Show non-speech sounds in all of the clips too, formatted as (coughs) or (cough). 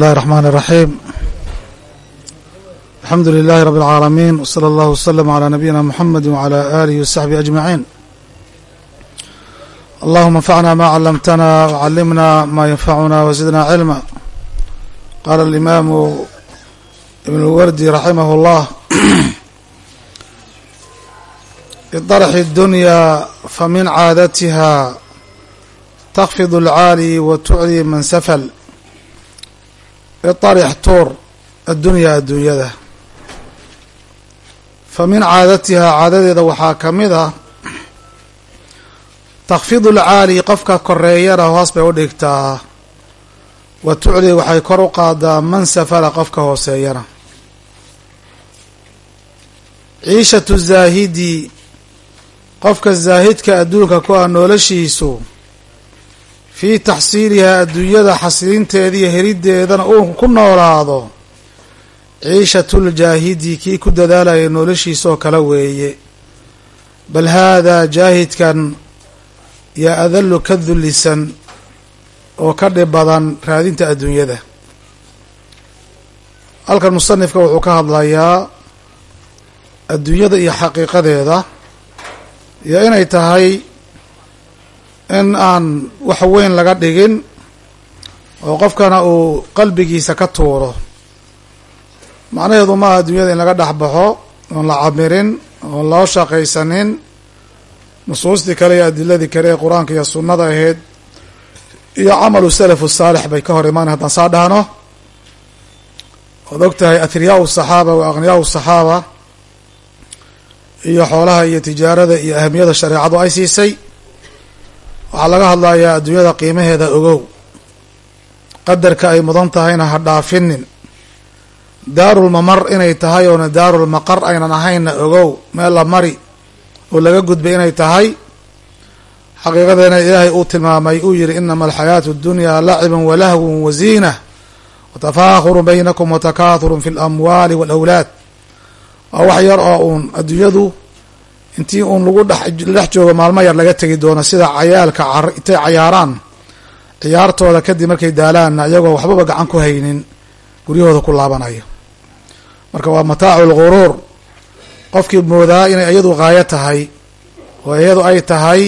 الله الرحمن الرحيم الحمد لله رب العالمين وصلى الله وسلم على نبينا محمد وعلى آله وصحبه أجمعين اللهم انفعنا ما علمتنا وعلمنا ما ينفعنا وزدنا علما قال الإمام ابن الوردي رحمه الله اطرح الدنيا فمن عادتها تخفض العالي وتعلي من سفل iطarix tuur addunyaa adduunyada fa min caadatihaa caadadeeda waxaa ka mid ah takfidu lcaali qofka koreeyana hoos bay u dhigtaa wa tucli waxay kor u qaadaa man safala qofka hooseeyana ciishatu zaahidi qofka zaahidka adduunka ku ah noloshiisu fii taxsiilihaa adduunyada xasilinteeda iyo helideedana uu ku noolaado. Ciishatuljaahidi kii ku dadaalaya noloshiisaoo kale weeye. Bal haadaa jaahidkan yaa adallu ka dullisan oo ka dhib badan raadinta adduunyada. Halkan musanifka wuxuu ka hadlayaa adduunyada iyo xaqiiqadeeda iyo inay tahay in aan wax weyn laga dhigin oo qofkana uu qalbigiisa ka tuuro. Macnaheedu maaha adduunyada in laga dhex baxo oon la camirin oon loo shaqaysanin. Nusuustii kale iyo adiladii kale ee qur'aanka iyo sunnada ahayd iyo camalu salafu saalix bay ka hor imaan haddaan saa dhahno. Oad og tahay athriyaau saxaaba wa akhniyaau saxaaba iyo xoolaha iyo tijaarada iyo ahamiyada shareecadu ay siisay waxaa laga hadlayaa adduunyada qiimaheeda ogow qadarka ay mudan tahayna ha dhaafinin daarulmamar inay tahay oona daarulmaqar aynan ahaynna ogow meel la mari oo laga gudbay inay tahay xaqiiqadeena ilaahay uu tilmaamay uu yihi inama alxayaatu اdunyaa lacibun walahwun waziina watafaakhuru baynakum watakaathurun fi اlamwaali wاlawlaad waa wax yar oo uun adduunyadu intii uun lagu dhex joogo maalmo yar laga tegi doono sida cayaalka intay cayaaraan ciyaartooda kadib markay daalaanna iyagoo waxbaba gacan ku haynin guryahooda ku laabanayo marka waa mataacu lguruur qofkii moodaa inay iyadu qaayo tahay oo iyadu ay tahay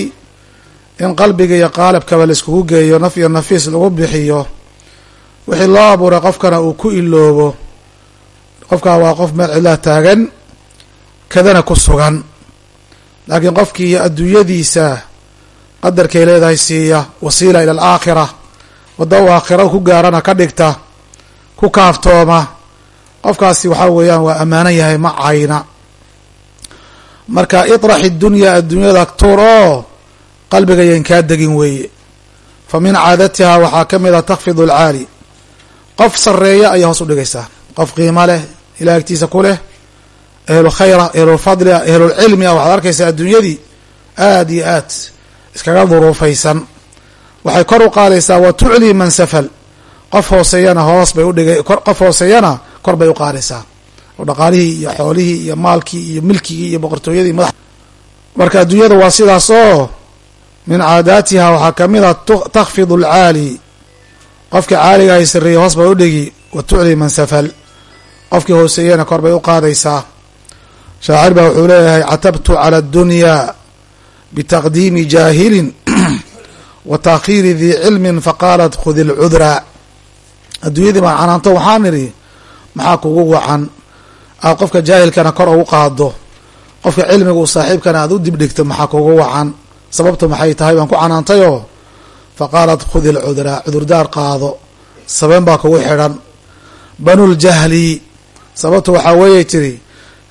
in qalbiga iyo qaalabkaba laiskugu geeyo naf iyo nafiis lagu bixiyo wixii loo abuuray qofkana uu ku iloobo qofkaa waa qof meel cidlaa taagan kadana ku sugan laakiin qofkii adduunyadiisa qadarkay leedahay siiya wasiila ila alaakhira. Wadda u aakhira ku gaarana ka dhigta ku kaaftooma. Qofkaasi waxaa weeyaan waa ammaanan yahay ma cayna. Marka iطraxi dunyaa adduunyada tuur oo qalbiga yan kaa degin weeye. Fa min caadatiha waxaa ka mid a takfidu alcaali. Qof sareeya ayay hoos u dhigaysaa qof qiimo leh ilaah agtiisa ku leh ehlu khayra ehlulfadlia ehlulcilmi ah waxaad arkaysaa adduunyadii aada iyo aad iskaga duruufaysan. Waxay kor u qaadaysaa wa tuclii man safal. Qof hooseeyana hoos bay udhigay qof hooseeyana kor bay u qaadaysaa. Oo dhaqaalihii iyo xoolihii iyo maalkii iyo milkigii iyo boqortooyadii madax. Marka adduunyada waa sidaas oo min caadaatiha waxaa ka mid a takfidu alcaali qofkii caaliga ay sareeyey hoos bay udhigi wa tuclii man safal. Qofkii hooseeyana kor bay u qaadaysaa shaacir baa wuxuu leeyahay catabtu calى اdunyaa bitaqdiimi jaahilin (clears throat) wa taakhiiri dii cilmin faqaalat khudi lcudra adduunyadii baan canaanto waxaan idhi maxaa kugu wacan? Aad qofka jaahilkana kor ugu qaado qofka cilmiga u saaxiibkana aad u dibdhigto maxaa kugu wacan? Sababtu maxay tahay? Baan ku canaantayoo? Faqaalat khudi lcudra cudurdaar qaado. Sabeen baa kugu xidhan. Banuljahli sababtu waxaa weeyay tiri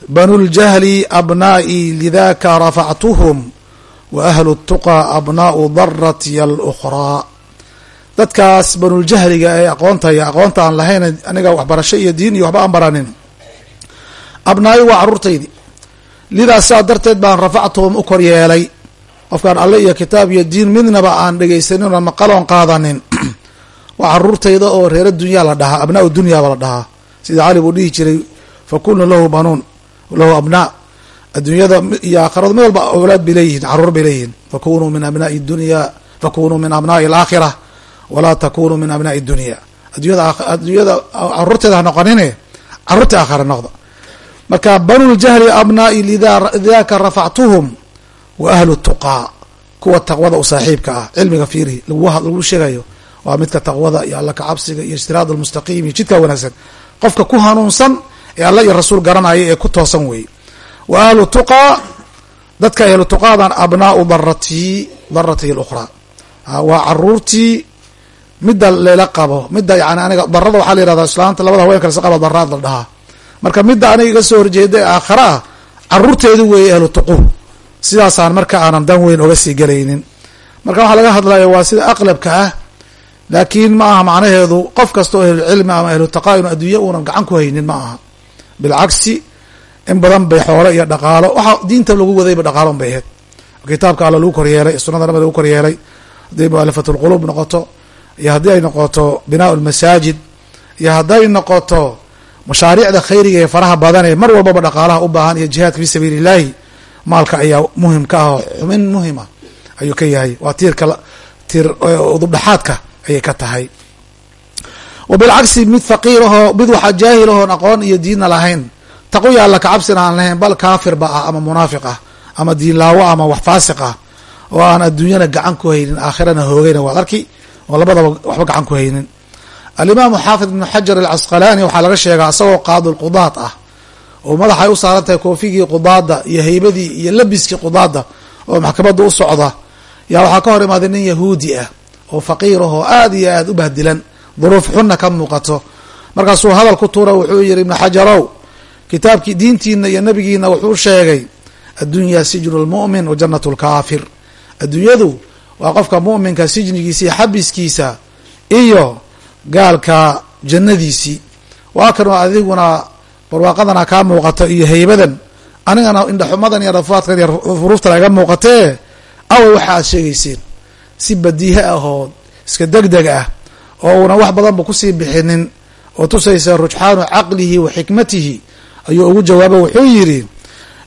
banuljahli abnaa'i lidaka rafactuhum wa ahlu tuqaa abnaa'u daratiya alukhraa dadkaas banuljahliga ee aqoonta aqoonta aan lahayn aniga waxbarasho iyo diin iyo waxba aan baranin abnaa'i waa carruurtaydi lidaas saa darteed baan rafactuhum u kor yeelay. Qofkaan alle iyo kitaab iyo diin midnaba aan dhegaysanin oo maqaloon qaadanin. (clears throat) Waa carruurtayda oo reero dunyaa la dhahaa abnaau dunyaaba la dhahaa. Sida cali buu dhihi jiray fa kullu lahu banuun lahu abnaa adduunyada iyo aakhirada mid walba awlaad bay leeyihiin carruur bay leeyihiin. Fakunuu min abnaai dunya fakunuu min abnaai alaakhira walaa takunuu min abnaai dunya. Addunyada caruurteeda ha noqonine carruurta aakhare noqda. Marka banu ljahli abnaa'i lidaka rafactuhum wa ahlu tuqaa kuwa taqwada u saaxiibka ah cilmiga fiirihi lagu sheegayo waa midka taqwada iyo alla kacabsiga iyo istiraad almustaqiim iyo jidka wanaagsan. Qofka ku hanuunsan ee alla iyo rasuul garanaya ee ku toosan weeye wa ahlu tuqaa dadka ahlu tuqaadan abnaau darati daratihi lukhraa waa caruurtii midda lela qabo midda yani aniga darada waxaa la yihahdaa islaanta labada haweenka lasa qaba daraad la dhahaa. Marka midda aniga iga soo horjeeda ee aakhare ah weeye ahlu tuquh sidaasaan marka aanan dan weyn oga sii gelaynin marka waxaa laga hadlaya waa sida aqlabka ah laakiin ma aha macnaheedu qof kasta oo ahlulcilmi ama ahlu taqaa inu adduunya uunan gacan ku haynin ma aha bilcagsi in badan bay xoolo iyo dhaqaalo. Waxa diinta lagu wadayba dhaqaalo un bay ahayd. Kitaabka alla lagu koryeelay sunada nabig lagu koryeelay. Hadday mualafat lqulub noqoto iyo haddii ay noqoto binaa lmasaajid iyo hadday noqoto mashaariicda khayriga ee faraha badan ee mar walbaba dhaqaalaha u baahan iyo jihaadka fi sabiili illahi maalka ayaa muhiim ka ah oo xumin muhima ayuu ka yahay. Waa tiirka tiir udubdhaxaadka ayay ka tahay wa bilcagsi mid faqiirahoo mid waxaa jaahil ahoon aqoon iyo diinna lahayn. Taquya alla kacabsina aan lahayn bal kaafirba ah ama munaafiq ah ama diinlaawo ama wax faasiq ah oo aan adduunyana gacan ku haynin aakhirana hoogayna waad arki oo labadaba waxba gacan ku haynin. Alimaamu xaafid ibnu xajar alcasqalaani waxaa laga sheegaa isagoo qaadulqudaad ah oo madaxay u saaran tahay koofigii qudaada iyo haybadii iyo labiskii qudaada oo maxkamadda u socda. Yaa waxaa ka hor imaaday nin yahuudi ah oo faqiir ah oo aada iyo aada u bahdilan duruuf xunna ka muuqato. Markaasuu hadal ku tuura wuxuu yihi ibnu xajarow kitaabkii diintiina iyo nabigiina wuxuu sheegay addunyaa sijnu lmu'min wa jannatu lkaafir adduunyadu waa qofka mu'minka sijnigiisa xabiskiisa iyo gaalka jannadiisii waa kan adiguna barwaaqadana kaa muuqato iyo haybadan. Anigana indhaxumadan iyo rafaadkan iyo furuuftan iga muuqatee away waxa aad sheegayseen si badiihe ah oo iska deg deg ah oo una wax badanba ku sii bixinin oo tusaysa rujxaanu caqlihi wa xikmatihi ayuu ugu jawaaba wuxuu yidhi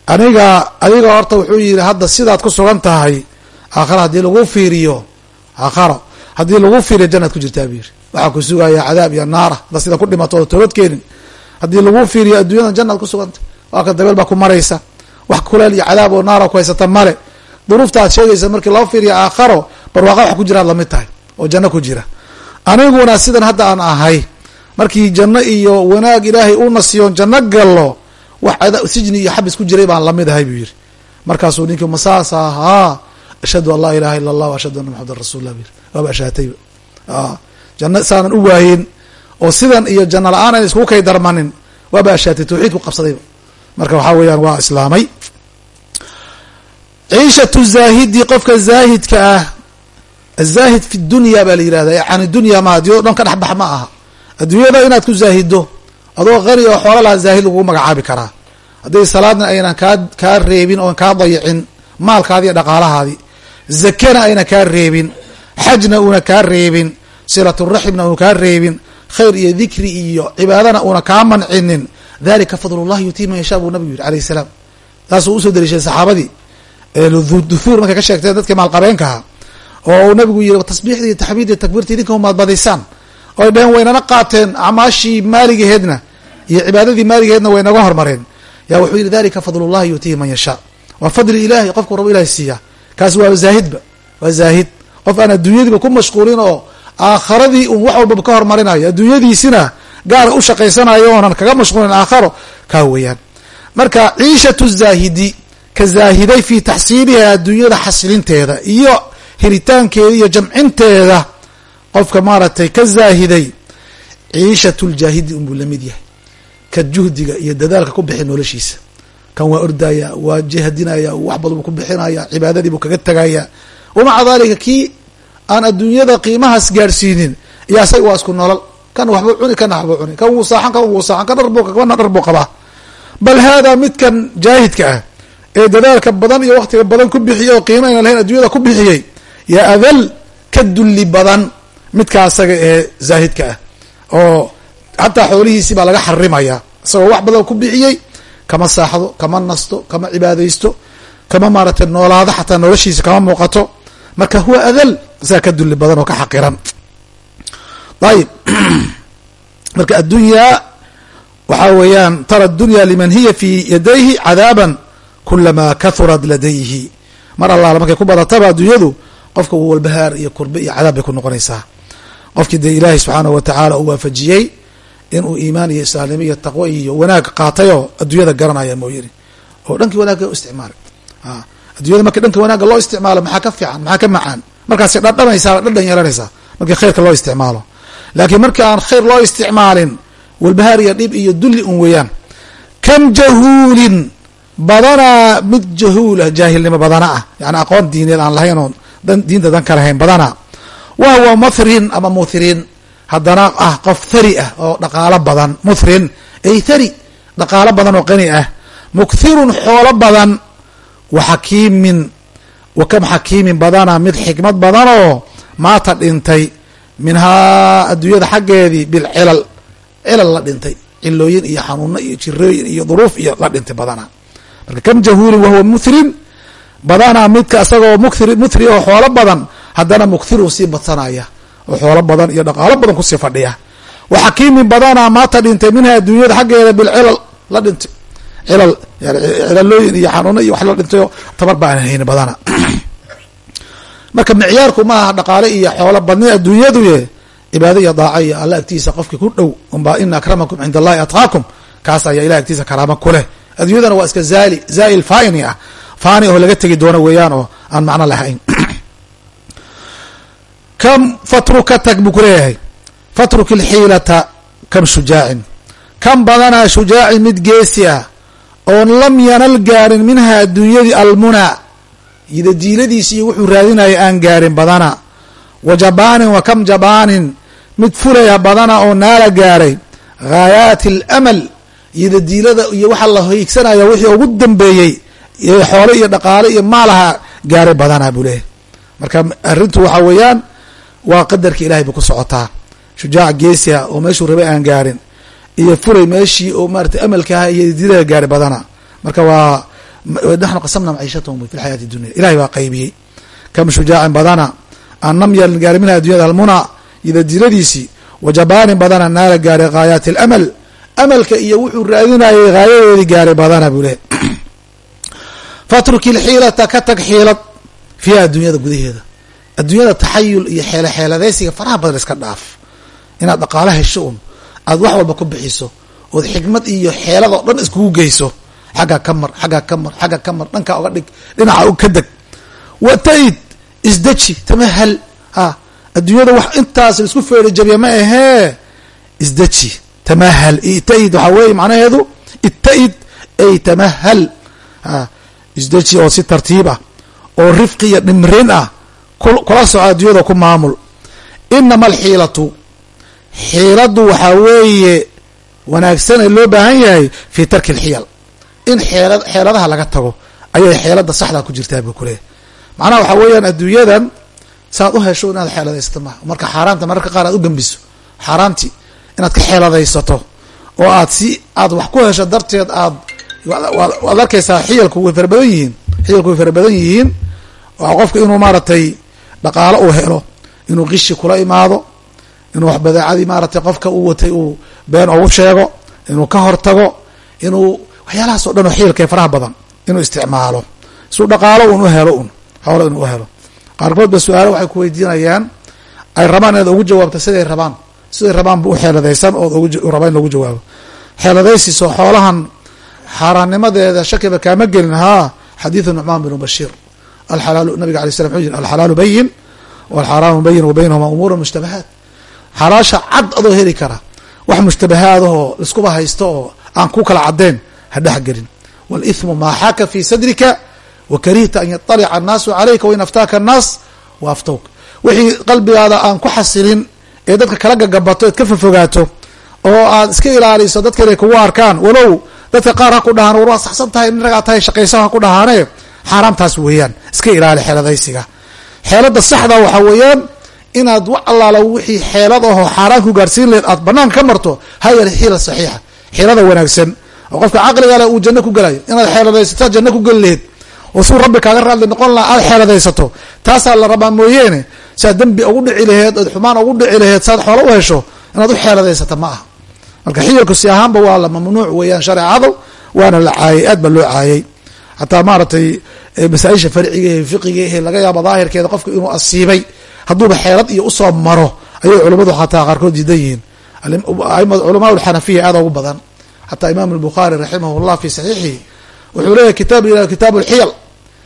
aniga adiga horta wuxuu yidhi hadda sidaad ku sugan tahay aakhara haddii lagu fiiriyo aakhara haddii lagu fiiriyo jannaad ku jirtaa buu yidhi. Waxaa ku sugaya cadaab iyo naara hadda sidaa ku dhimato oo toobad keenin. Haddii lagu fiiriyo adduunyadan jannaad ku suganta waa ka dabeel baa ku maraysa. Wax kuleel iyo cadaab oo naara ku haysata male duruufta aad sheegaysa markii loo fiiriyo aakharo barwaaqa wax ku jiraad la mid tahay oo janno ku jira aniguna sidan hadda aan ahay markii janno iyo wanaag ilaahay u nasiyoon janno gallo wax sijni iyo xabis ku jiray baan la mid ahay buu yidhi. Markaasuu ninkii masaas ahaa ashhadu an laa ilaha illa allah ashhadu anna maxamedan rasuullah bu yiri waaba ashaatayba janno saanan u waayin oo sidan iyo janno la'aan an iskugu kay darmanin waaba ashaatay tawxiidku qabsadayba marka waxaa weeyaan waa islaamay. Ciishatu zaahidi qofka zaahidka ah azaahid fi dunya baa la yihahda yani dunya ma addunyado dhan ka dhexbax ma aha adduunyada inaad ku zaahido adoo qani oo xoola laha zaahid lagugu magacaabi karaa hadday salaadna aynan kaa kaa reebin oon kaa dayicin maalkaadi iyo dhaqaalahaadi zakena ayna kaa reebin xajna una kaa reebin silaturaximna una kaa reebin khayr iyo dikri iyo cibaadana una kaa mancinin dalika fadl llahi yutii man yashaa buu nabigu yidhi alayh salaam taasuu u soo daliishay saxaabadii duhuur markay ka sheegteen dadkii maalqabeenkaha oo uu nabigu yihi tasbiixdii iyo taxmiid iyo takbiirta idinka oy dheheen waynana qaateen acmaashii maaligaheedna iyo cibaadadii maaligaheedna way naga hormareen. Yaa wuxuu yihi dalika fadl llahi yuutihi man yashaa. Waa fadli ilahi qofku rabo ilahi siiya. Kaas waa zaahidba waa zaahid. Qof aan adduunyadiiba ku mashquulin oo aakharadii un wax walbaba ka hormarinayo adduunyadiisina gaara u shaqaysanayo oonan kaga mashquulin aakharo kaa weeyaan. Marka ciishatu zaahidi ka zaahiday fi taxsiiliha adduunyada xasilinteeda iyo helitaankeeda iyo jamcinteeda qofka maaragtay ka zaahiday ciishatu ljaahidi unbuu la mid yahay. Ka juhdiga iyo dadaalka ku bixi noloshiisa. Kan waa ordaya waa jihadinaya wax badan ku bixinaya cibaadadii buu kaga tegaya wamaca dalika kii aan adduunyada qiimahaas gaadhsiinin iyo asaga waa isku nolol. Kan waxbuu cuni kana waxbuu cuni. Kan wuu saaxan kan wuu saaxan. Kan dharbuu kana dhar buu qabaa. Bal haadaa midkan jaahidka ah ee dadaalka badan iyo waktiga badan ku bixiyey oo qiima ayna lahayn adduunyada ku bixiyey yaa adal ka dulli badan midka asaga ee zaahidka ah. Oo xataa xoolihiisii baa laga xarimaya. Isagoo wax badan ku bixiyey kama saaxdo kama nasto kama cibaadaysto kama maaratay noolaado xataa noloshiisa kama muuqato. Marka huwa adal isaga ka dulli badan oo ka xaqiran. Ayib (clears throat) marka addunyaa waxaa weeyaan tara dunya liman hiya fi yadayhi cadaaban kulamaa kahurat ladayhi. Mar allaala markay ku badataba adduunyadu qofka walbahaar iyo kurbe iyo cadaab bay ku noqonaysaa. Qofkii dee ilaahay subxaanahu watacaala uu waafajiyey inuu iimaan iyo islaamnimo iyo taqwo iyo wanaag qaatayoo adduunyada garanaya mooyiri oo dhankii wanaagga u isticmaalay addunyada markii dhanka wanaagga loo isticmaalo maxaa ka fiican maxaa ka macaan? Markaasay dhadhamaysaa dhadhan yeelanaysaa markii khayrka loo isticmaalo. Laakiin markii aan khayr loo isticmaalin walbahaar iyo dhib iyo dulli un weeyaan. Kam jahuulin? Badanaa mid jahuul ah jaahilnimo badana ah. Yani aqoon diineed aan lahayn oo diinta dan ka lahayn badana. Wa huwa ama muthrin. Haddana ah qof thari ah oo dhaqaalo badan. Muthrin ay thari. Dhaqaalo badan oo qani ah. Mukthirun xoolo badan. Wa xakiimin. Wa kam xakiimin badana? Mid xikmad badanoo maata dhintay. Minhaa adduunyada xaggeedii bilcilal cilal la dhintay. Cilooyin iyo xanuuno iyo jirooyin iyo duruuf iyo la dhintay badana. Marka kam jahuulin wahuwa muthrin badanaa midka isagoo mukthir muthri oo xoolo badan haddana mukthirun sii badsanaya oo xoolo badan iyo dhaqaalo badan ku sii fadhiya. Wa xakiimin badanaa maata dhintay minha adduunyada xaggeeda bilcilal la dhintay. Cilal cilalooyin iyo xanuuno iyo wax la dhintay oo tabar baan hayn badana (clears throat) marka micyaarku ma aha dhaqaale iyo xoolo badni adduunyaduye cibaado iyo daaco iyo alla agtiisa qofkii ku dhow unbaa ina akramakum cinda allahi atqaakum kaas ayaa ilah agtiisa karaamo ku adduunyadana waa iska zaali zaa'il faini ah faani oo laga tegi doono weeyaan oo aan macno lahayn. Kam fatruka tag buu kuleeyahay fatruk ilxiilata kam shujaacin kam badanaa shujaacin mid geesi ah oon lam yanal gaarin minha adduunyadii almuna. Yidadiiladiisi iyo wuxuu raadinaya aan gaarin badana wa jabaanin wa kam jabaanin. Mid fulaya badana oo naala gaarayghaayaati alamal yidadiilada iyo waxa la hiigsanaya wixii ugu dambeeyey xoole iyo dhaqaale iyo maalaha gaaray badana buu leeyahy marka arrintu waxaa weeyaan waa qadarka ilahay bay ku socotaa. Shujaac geesi ah oo meeshuu rabay aan gaarin iyo fulay meeshii oo maarata amalka aha iyo yidadiilada gaari badana marka waa naxnu qasamna maciishatahum fi lxayaati dunya. Ilahay baa qaybiyey. Kam shujaacin badana aan nam yeelin gaari minha addunyada almuna yidadiiladiisii wa jabaanin badana naala gaarayghaayaati alamal. Amalka iyo wuxuu raadinayay haayadeedii gaaray badana buu lehy fatruki lxiilata ka tag xiilad fiiha addunyada gudaheeda. Adduunyada taxayul iyo xeele xeeladaysiga faraha badan iska dhaaf. Inaad dhaqaalo hesho un aad wax walba ku bixiso ood xikmad iyo xeeladoo dhan iskugu geyso. Xagga ka mar xagga ka mar xagga ka mar dhankaa oga dhig dhinaca ka deg. Wataid isdeji tamahal a adduunyada wax intaas la isku feeri jabiya ma ahee. Isdeji tamahal itaid waxaa weeye macnaheedu itaid ay tamahal a isdeji oo si tartiib ah oo rifqi iyo dhimrin ah kula soco adduunyada ku maamul. Inama alxiilatu xiiladu waxaa weeye wanaagsan ee loo baahan yahay fii tarki alxiyal. In xeela xeeladaha laga tago ayay xeelada saxdaa ku jirtaa buu kuleeyahy macnaha waxaa weeyaan adduunyadan saaad u hesho inaad xeeladaysato maha marka xaaraanta mararka qaar aad u gembiso xaaraanti inaad ka xeeladaysato oo aad si aad wax ku hesho darteed aad waad arkaysaa xiyalku way fara badan yihiin. Xiyalku way fara badan yihiin. Waa qofka inuu maaragtay dhaqaalo uu helo inuu qishi kula imaado inuu wax badeecadii maaratay qofka uu watay uu been ugu sheego inuu ka hortago inuu waxyaalahaas dhan oo xiilka faraha badan inuu isticmaalo. Suu dhaqaalo un u helo un xoolo inuu helo. Qaarkood ba su'aalo waxay ku weydiinayaan ay rabaan inaad ugu jawaabto siday rabaan. Siday rabaan bu u xeeladaysan ood raba in lagu jawaabo. Xeeladaysiso xoolahan xaaraannimadeeda shakiba kaama gelin haa xadiidu nucmaan binu bashiir. Alxalaalu nabiga alay slam wuxuu yiri alxalaalu bayin walxaraamu bayin wa baynahumaa umuura mushtabahaat. Xalaasha cad adoo heli kara wax mushtabahaadahoo laiskuba haysto oo aan ku kala cadeen ha dhex gelin. Wاlithmu maa xaaka fi sadrika wakarihta an yaطalica annaasu calayka wain aftaaka annaas wa aftowk. Wixii qalbigaada aan ku xasilin ee dadka kala gagabato eed ka fofogaato oo aad iska ilaaliso dadka inay kugu arkaan walow dadka qaar ha ku dhahaan war waa saxsan tahay nin tahay shaqaysa ha ku dhahaane. Xaaraamtaas weeyaan. Iska ilaali xeeladaysiga. Xeelada saxda waxaa weeyaan inaad wax allaala wixii xeelad ahoo xaaraan ku gaarsiin laheed aad banaanka ka marto haya xiila saxiixa. Xiilada wanaagsan. Oo qofka caqliga leh uu janno ku gelayo inaad xeeladaysato janno ku geli laheed oo suu rabbi kaaga raadli noqon laha aad xeeladaysato. Taasaa la rabaa mooyeene. Saad dembi ugu dhici laheed ood xumaan ugu dhici laheed saad xoolo u hesho inaad u xeeladaysato ma aha marka xiyalku si ahaanba waa la mamnuuc weeyaan shareecadu waana la caayay aad ba loo caayay. Xataa maaragtay masaaisha farciga ee fiqiga ee laga yaabo daahirkeeda qofka inuu asiibay hadduuba xeelad iyo u soo maro ayay culummadu xataa qaarkood diidan yihiin. Culamaa lxanafiya aada ugu badan. Xataa imaam albukhaari raximah llah fi saxiixihi wuxuu leeyahy kitaab kitaab lxiyal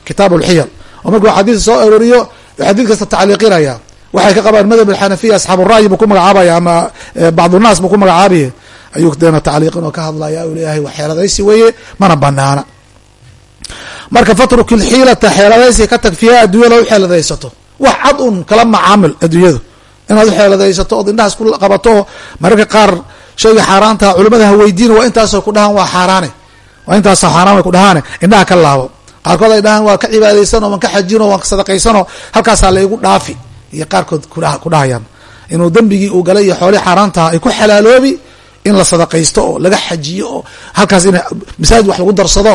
kitaab lxiyal oo markuu xadiis soo arooriyo xadiid kasta tacliiqinaya. Waxay ka qabaan madhab alxanafiya asxaabu ra'yi buu ku magacaabaya ama bacdunaas buu ku magacaabaya ayuu deena tacliiqin oo ka hadlaya u leeyahay wax xeeladaysi weeye mana banaana marka fatruk ilxiilata xeeladaysi ka tag fiiha adduunyada u xeeladaysato. Wax cad un kala macaamil adduunyadu. Inaad u xeeladaysato ood indhahaas ku qabato mararka qaar shayga xaaraantaha culimada ha weydiin waa intaasoo ku dhahaan waa xaaraane. Waa intaasoo xaaraan way ku dhahaane. Indhaha ka laabo. Qaarkood ay dhahaan waa ka cibaadaysanoo waan ka xajino waan sadaqaysanoo halkaasaa laygu dhaafi. Iyo qaarkood ku dhahayaan. Inuu dembigii uu galay iyo xoolii xaaraantaha ay ku xalaaloobi in la sadaqaysto oo laga xajiyo oo halkaas in masaajid wax lagu darsado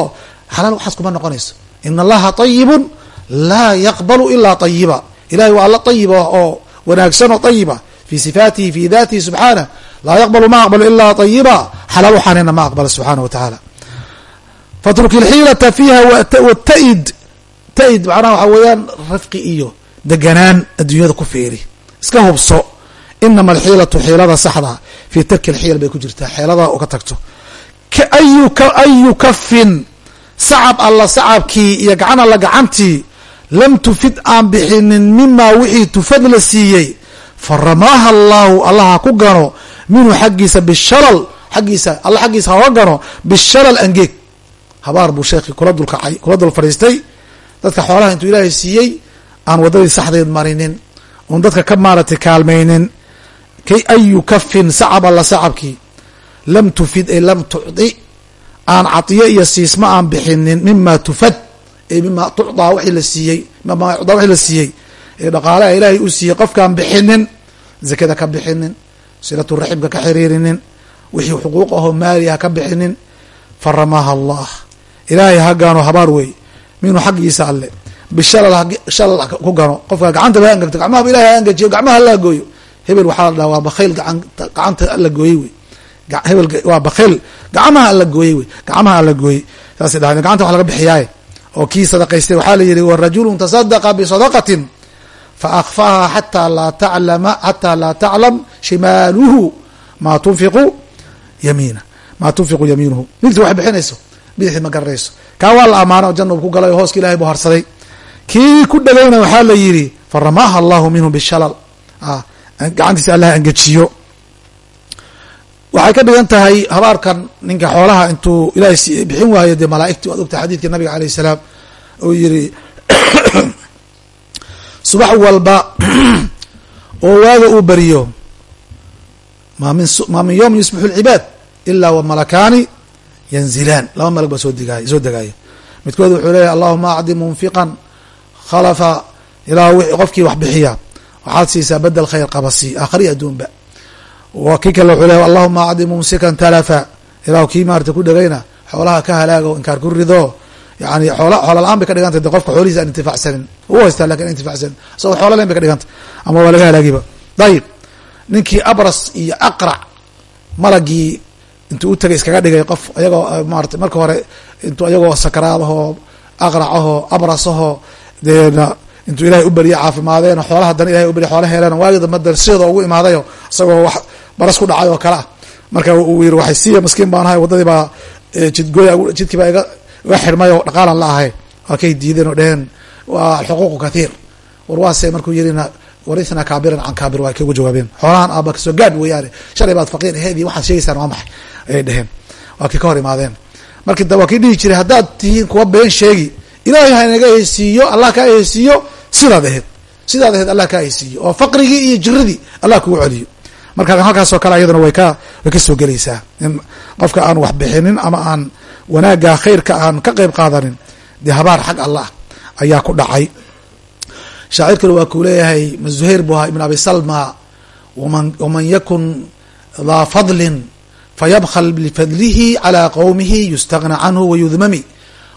xalaal waxaas kuma noqonayso. In allaha ayibun laa yaqbalu ilaa ayiba ilahay waa alla ayiba oo wanaagsan oo ayiba fi sifaatihi fi datihi subxaanah laa yaqbalu ma aqbalu ilaa ayiba xalaal waxaanina ma aqbala subxaanah wa tacaala. Fatruk ilxiilata fiiha wataid taid. Macnaha waxaa weeyaan rafqi iyo deganaan adduunyada ku fiiri. Iska hubso. Inama alxiilatu xiilada saxda fi tarki alxiyal bay ku jirtaa. Xeelada oo ka tagto ayu kafin sacab alla sacabkii iyo gacan alla gacantii lam tufid aan bixinin mimaa wixii tufad la siiyey. Faramaaha allahu allaha ku gano minhu xaggiisa bishalal xaggiisa alla xaggiisa haga gano bishalal angeeg. Habaar buu sheekhi kula dulkacay kula dul fadhiistay. Dadka xoolaha intuu ilaahay siiyey aan waddadii saxdeed marinin oon dadka ka maaratay kaalmaynin kay ayu kafin sacab alla sacabkii? Lam tufid ay lam tucdi? Aan cadiyo iyo siisma aan bixinin mima tufad ay mima tucdaa wixii la siiyey mima yucdaa wixii la siiyey. Ee dhaqaalaha ilaahay u siiyey qofkaan bixinin zakada ka bixinin silatu raximka ka xiriirinin wixii xuquuq ahoo maali ha ka bixinin faramaaha allah. Ilaahay ha gaano habaar wey minuu xaggiisa alle. Bishalal shalal ku gano. Qofka gacanta ba angagto gacmaha ilahay ha angajiyo gacmaha la gooyo hebel waxaa la dhaha waa bakayl gacanta la gooyey wey. Hebel waa bakayl gacmaha alla gooyey wey gacmaha alla gooyey. Saasay dhahan gacanta wax laga bixiyaaye oo kii sadaqaystay waxaa la yihi warajulu tasadaqa bisadaqatin faakfaha xataa laa taclama xataa laa taclam shimaaluhu maa tunfiqu yamiina. Maa tunfiqu yamiinuhu. Milti wax bixinayso bidixi ma garanayso kaa waa la amaano janna uu ku galay oo hooska ilahay buu harsaday. Kii ku dhagayna waxaa la yidhi faramaaha allahu minhu bishalal gacantiisa allah angejiyo. Waxay ka dhigan tahay habaarkan ninka xoolaha intuu ilahay bixin waayo dee malaaigti waad ogtahay xadiidka nabiga alayh salaam uu yihi (coughs) subax walba (coughs) oo waaga uu beriyo ma min yowmin yusbixu lcibaad ilaa wa malakaani yanzilaan. Laba malag baa soo degaay soo degaayo midkood wuxuu leeyahy allahuma acdi munfiqan khalafa ilaa qofkii wax bixiya waxaad siisaa bedel khayr qabasi aakhari adduunba. Wa kii kale wuxuu leeyahy allahuma acdi mumsikan talafa ilaa kii maarata ku dhegayna xoolaha ka halaago inkaar ku rido. Yani xoola xoola la'aan bay ka dhigantay de qofka xoolihiisa aan intifacsanin u haystaa laakiin an intifacsanin isagoo xoola len bay ka dhigantay. Ama waa laga halaagiba. Dayib ninkii abras iyo aqrac malagii intuu u tagay iskaga dhigay qof ayagoo maarata marka hore intuu ayagoo sakaraadahoo aqracahoo abrasahoo deena intuu ilahay u beriye caafimaadeen xoolaha dana ilahay u beriye xoola heleen waagi dan sideeda ugu imaadayo isagoo wax baras ku dhacay oo kale ah. Marka uu yiri waxay siiya maskiin baan ahay waddadii baa jidgooya jidkii baa iga iga xirmay oo dhaqaalan la ahay. Waa kay diideen oo dheheen. Waa alxuquuqu kathiir. War markuu yirina warisna kaabiran can kaabir waa kagu jawaabeen. Xoolahan aaba ka soo gaadh weeyaane shalay baad faqiir aheed waxaad sheegaysaan waa maxay? Ayay dheheen. Waa kii ka hor imaadeen. Marki da waa kii dhihi jiray haddaad tihiin kuwa been sheegi ilaahay ha inaga heysiiyo allah kaa heysiiyo sidaad aheyd sidaad aheyd allah kaa heysiiyo oo faqrigii iyo jiradii allah kugu celiyo. Marka halkaasoo kale ayaduna way ka way ka soo gelaysaa. In qofka aan wax bixinin ama aan wanaagga khayrka aan ka qeyb qaadanin dee habaar xag allah ayaa ku dhacay. Shaacir kale waa kuu leeyahay mazuhayr bu ahaa ibn abi salma waman waman yakun daa fadlin fayabkl bifadlihi calaa qowmihi yustagna canhu wayudmami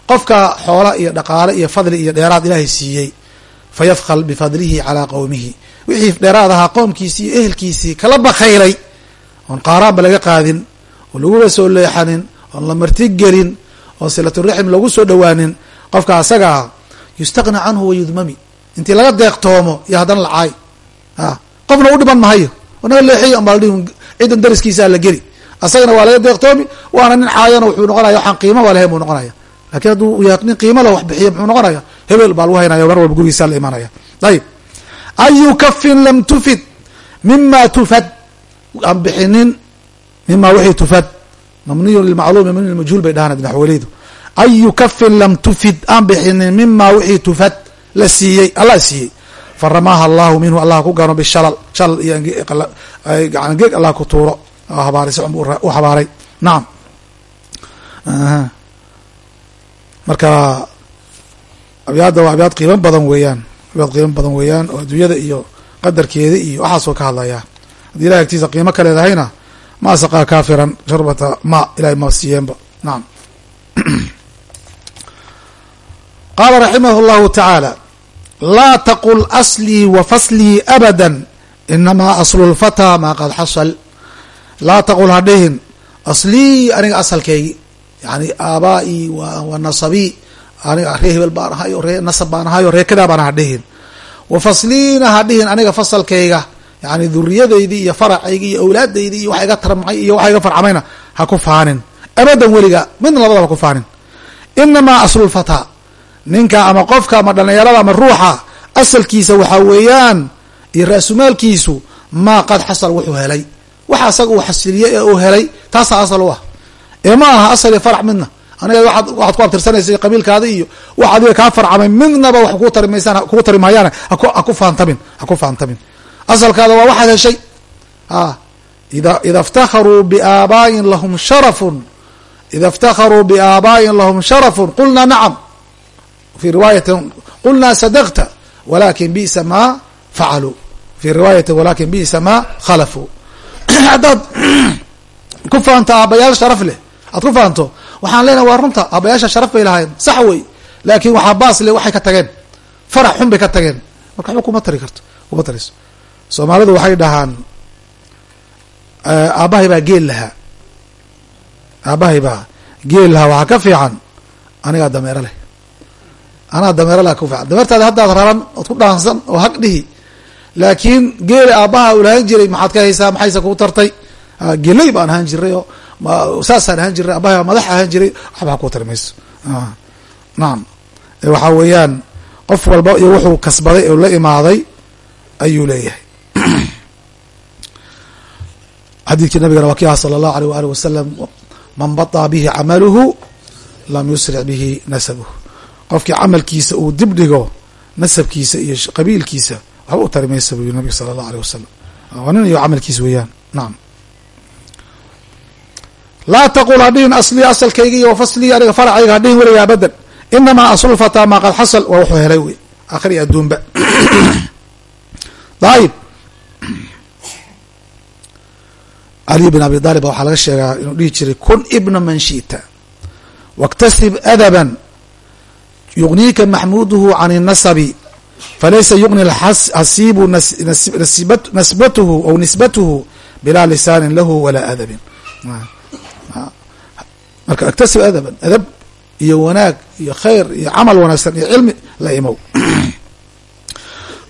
qofka xoola iyo dhaqaale iyo fadli iyo dheeraad ilaahay siiyey fayafkl bifadlihi calaa qowmihi wixii dheeraad ahaa qowmkiisii iyo ehelkiisii kala bakhaylay oon qaaraanba laga qaadin oo laguba soo leexanin oon la martigelin oo silaturaxim lagu soo dhowaanin qofka asagaa yustaqna canhu wayudmami intii laga deeqtoomo iyo haddana lacaay a qofna u dhiman mahayo naga leexiy ladhihi ciidan dariskiisaa la geli asagana waa laga deeqtoomi waana nin caayana wuxuu noqonaya waxaan qiimo ba lahayn buu noqonaya laakiin hadduu yahay nin qiimo la wax bixiya muxuu noqonaya hebel baa lagu haynaya mar walba gurigiisa la imanaya. Ayib. Ayu kafin lam tufid mima tufad. Aan bixinin mima wixii tufad. Mabniyun lilmacluumi mabniy lmajhuul bay dhahaan naxwaleydu ayu kafin lam tufid aan bixinin mima wixii tufad. La siiyey allah siiyey. Faramaaha allahu minhu allah ku gano bishalal shalal. Iyo geeg allah ku tuuro. Si u habaaray. Nacam marka abyaadda waa abyaad qiimo badan weeyaan. Abyaad qiimo badan weeyaan oo adduunyada iyo qadarkeeda iyo waxaasoo ka hadlayaa haddii ilahay agtiisa qiimo ka leedahayna ma saqaa kaafiran sharbata ma ilahay ma siiyeenba. Nacam (clears throat) qaala raximah اllahu tacaala laa taqul aslii wa faslii abada inamaa aslu lfataa maa qad xasal. Laa taqul hadhihin aslii aniga asalkaygi yani aabaa'i wa nasabii aniga ree hebel baan ahay o ree nasab baan ahay o ree kadaa baan hadhihin wa fasliina hadhihin aniga fasalkayga yani duriyadaydii iyo faracaygi iyo awlaadaydii iyo waxa iga tarmacay iyo waxa iga farcamayna ha ku faanin. Abadan weliga midna labadaba ha ku faanin. Inamaa aslu lfataa ninka ama qofka ama dhalinyarada ama ruuxa asalkiisa waxaa weeyaan iyo ra-sumaalkiisu maa qad xasal wuxuu helay. Waxa asaga uu xasiliyey ee uu helay taasaa asal u ah. Ee ma aha asal iyo farac midna aniga waxaad ku abtirsanaysa qabiilkaada iyo wax adiga kaa farcamay midnaba wax kugu tari maayaan haku faantamin ha ku faantamin. Asalkaada waa waxaad heshay. A ida ida iftakharuu biaabaayin lahum sharafun ida iftakharuu biaabaayin lahum sharafun qulna nacam fi riwaayatin qulna sadaqta walakin bi'sa maa facaluu fi riwaayati walakin bi'sa maa khalafuu. (clears throat) Haddaad (clears throat) ku faanto aabayaal sharaf leh aad ku faanto waxaan leenahay waa runta. Aabayaasha sharaf bay lahayn sax wey laakin waxaa baas le waxay ka tageen. Farax xun bay ka tageen. Marka waxba kuma tari karto. Kuma tariso. Soomaalidu waxay dhahaan aabbahay baa geel lahaa. Aabbahay baa geel lahaa. Waxaa ka fiican anigaa dameero leh. Anaa dameero leh ka fiican. Dameertaada haddaad raran ood ku dhaansan oo hag dhihi. Laakiin geeli aabbaha u lahaan jiray maxaad ka haysaa? Maxayse kuu tartay? Geley baan ahaan jiray saasaan ahaan jiray aabbahay baa madax ahaan jiray waxba ha kuu tari mayso nacam waxaa weeyaan qof walba iyo wuxuu kasbaday oo la imaaday ayuu leeyahay (clears throat) xadiidkii nabigana waa ki aha salى اllahu alيh waalih wasalam man baطa bihi camaluhu lam yusric bihi nasabuh qofkii camalkiisa uu dib dhigo nasabkiisa iyo qabiilkiisa waxba u tari maysa buu yiri nabiga salى اllahu alيh wasalam waa nin iyo camalkiisa weeyaan nacam laa taqul hadhihin aslii asalkayga iyo wafaslii aniga faracayga hadhihin weligaa abadan inamaa aslu fataa maa qad xasal. Waa wuxuu helay wey. Aakhir iyo adduunba. (clears throat) Ayib ali bin abi talib waxaa laga sheegaa inuu dhihi jiray kun ibna man shi'ta waktasib adaban yugniika maxmuduhu can الnasabi falaysa yugni hasiibu nasbatuhu aw nisbatuhu bilaa lisaanin lahu walaa adabin marka iktasib adaban adab iyo wanaag iyo khayr iyo camal wanaagsan iyo cilmi la imow.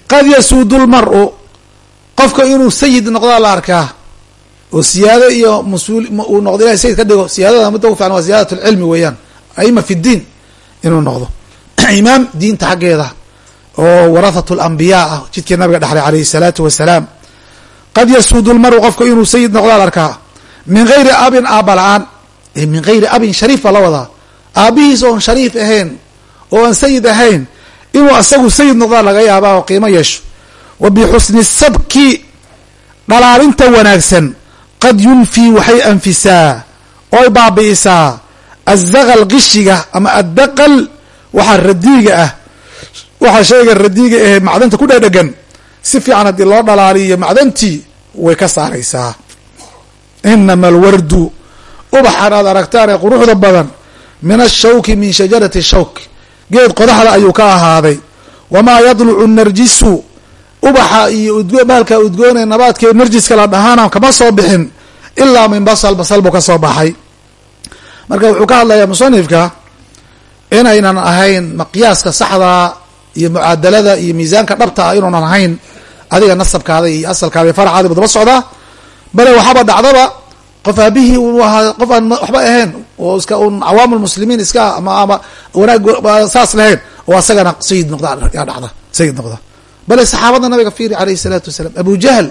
Qad yasuudu lmaru qofka inuu sayid noqdaa la arkaa oo siyaado iyo mas'uul uu noqdo ilahay sayid ka dhigo siyaadada midda ugu fiican waa ziyaadat lcilmi weeyaan aima fi ddiin inuu noqdo. (clears throat) Imaam diinta xaggeeda oo warathatu lambiyaa ah jidkii nabiga dhexlay alayhi salaatu wasalaam qad yasuudu lmaru qofka inuu sayid noqdaa la arkaa min gayri abin aaba la'aan min gayri abin shariif baa la wadaa. Aabihiis oon shariif ahayn oo aan sayid ahayn inuu asagu sayid noqdaa laga yaabaa oo qiimo yeesho. Wa bixusni sabki dhalaalinta wanaagsan qad yunfii waxay anfisaa oy baabi'isaa. Azdaqal qishiga ama addaqal waxaa radiiga ah waxaa shayga radiiga ahe macdanta ku dhedhegan si fiican haddii loo dhalaaliyo macdantii way ka saaraysaa. Inama alwardu ubaxan aad aragtaan ee quruxda badan min ashawki min shajarati shawk. Geed qodaxda ayuu ka ahaaday. Wamaa yadlucu narjisu? Ubaxa iyo udgo maalka udgoone nabaadkee narjiska la dhahaana kama soo bixin ilaa min basal basal buu ka soo baxay. Marka wuxuu ka hadlayaa musanifka inaynan ahayn maqyaaska saxda iyo mucaadalada iyo miisaanka dhabta ah inuunan ahayn adiga nasabkaada iyo asalkaada iyo faracaada bu daba socdaa. Bale waxaaba dhacdaba qof aabihii uu ahaa qof aan waxba ahayn oo iska un cawaam lmuslimiin iska ama ama wanaag saas lahayn oo asagana sayid noqda yaa dhacda sayid noqda bale saxaabada nabiga fiiri alayh الsalaatu wasalaam abu jahl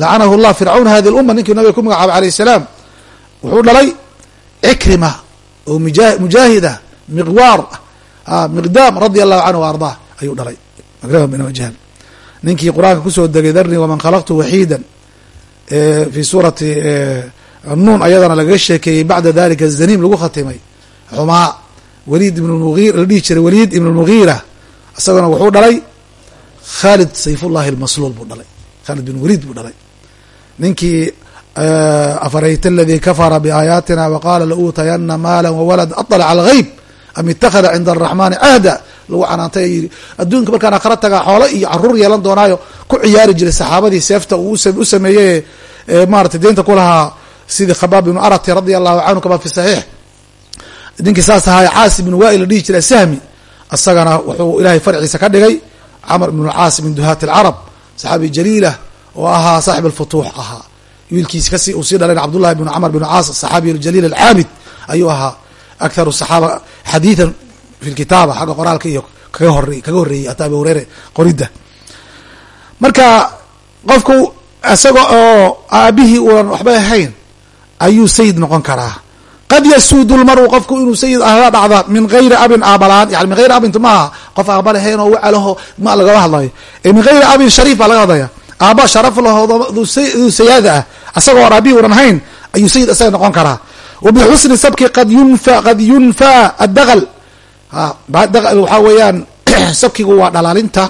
lacanahu llah fircawn hadi lumma ninkii nabiga ku magacaabay alayh الsalaam wuxuu dhalay cikrima oo mujaahida miqwaar miqdaam radi allahu canhu wa ardah ayuu dhalay miqdaam bin jahl ninkii qur-aanka kusoo degay darni waman khalaqtu waxiida fi suurati nuun ayadana lagaga sheekeeyey bacda dalika zaniim lagu khatimay xumaa waliid ibn muir la dhihi jiray waliid ibn lmugiira isagana wuxuu dhalay khaalid sayfullahi almasluul buu dhalay khaalid bin waliid buu dhalay ninkii afarayta aladii kafara biaayaatina waqaala lauutayana maala wawalad aطlaca alghayb am itakhada cinda araxmaani cahda lagu canaantay yidhi adduunka markaan akhra tagaa xoolo iyo carruur yeelan doonaayo ku ciyaari jiray saxaabadii seefta uu u sameeyey maratay deynta ku sidii khabaab ibnu arati radia allahu canhu kama fi saxiix. Ninkii saas ahaay caas ibnu wail la dhihi jiray sahmi isagana wuxuu ilahay farciisa ka dhigay. Camr ibnu caas min duhaati alcarab saxaabi jaliilah oo ahaa saaxib alfutuux ahaa. Wiilkiis kasi uu sii dhalan cabdullahi bn camr bn caas saxaabiy jaliil alcaabid ayuu ahaa. Akharu saxaaba xadiidan fi xagga qoraalka iyo kaga hore kaga horreeyey hataa abu hureyre qoridda marka qofku isaga oo aabihii uunan waxba ahayn ayuu sayid noqon karaa qad yasuudu lmaru qofku inuu sayid ahla dhacda min gayri abin aabalaan yani min gayri abintu maaha qof aaba lahayn oo wacalaho ma lagama hadlayo ee min gayri abin shariif baa laga hadlaya aaba sharaf lahoodo sayaada ah asagoo on aabihi unan hayn ayuu sayid isaga noqon karaa wa sabki qad yunfa qad yunfaa addaqal waxaa weeyaan (clears throat) sabkigu waa dhalaalinta